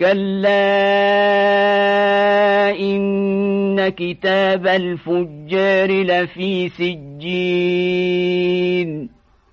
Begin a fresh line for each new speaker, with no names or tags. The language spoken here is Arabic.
كلا إن كتاب الفجار لفي سجين